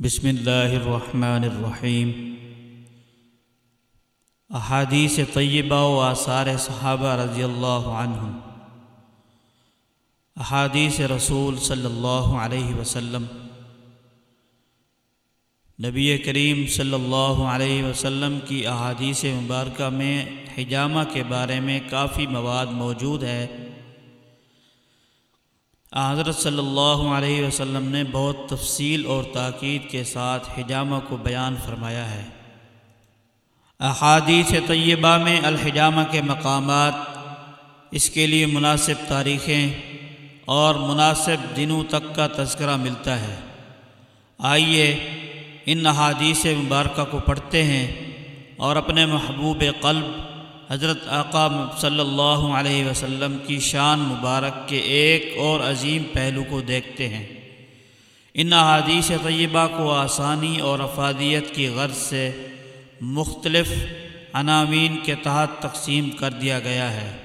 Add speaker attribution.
Speaker 1: بسم اللہ الرحمن الرحیم۔ احادیث طیبہ و آثار صحابہ رضی اللہ عنہم۔ احادیث رسول صلی اللہ علیہ وسلم۔ نبی کریم صلی اللہ علیہ وسلم کی احادیث مبارکہ میں حجامہ کے بارے میں کافی مواد موجود ہے۔ حضرت صلی اللہ علیہ وسلم نے بہت تفصیل اور تاکید کے ساتھ حجامہ کو بیان فرمایا ہے۔ احادیث طیبہ میں الحجامہ کے مقامات، اس کے لیے مناسب تاریخیں اور مناسب دنوں تک کا تذکرہ ملتا ہے۔ آئیے ان احادیث مبارکہ کو پڑھتے ہیں اور اپنے محبوب قلب حضرت آقا صلی اللہ علیہ وسلم کی شان مبارک کے ایک اور عظیم پہلو کو دیکھتے ہیں۔ ان احادیث طیبہ کو آسانی اور افادیت کی غرض سے مختلف عناوین کے تحت تقسیم کر دیا گیا ہے۔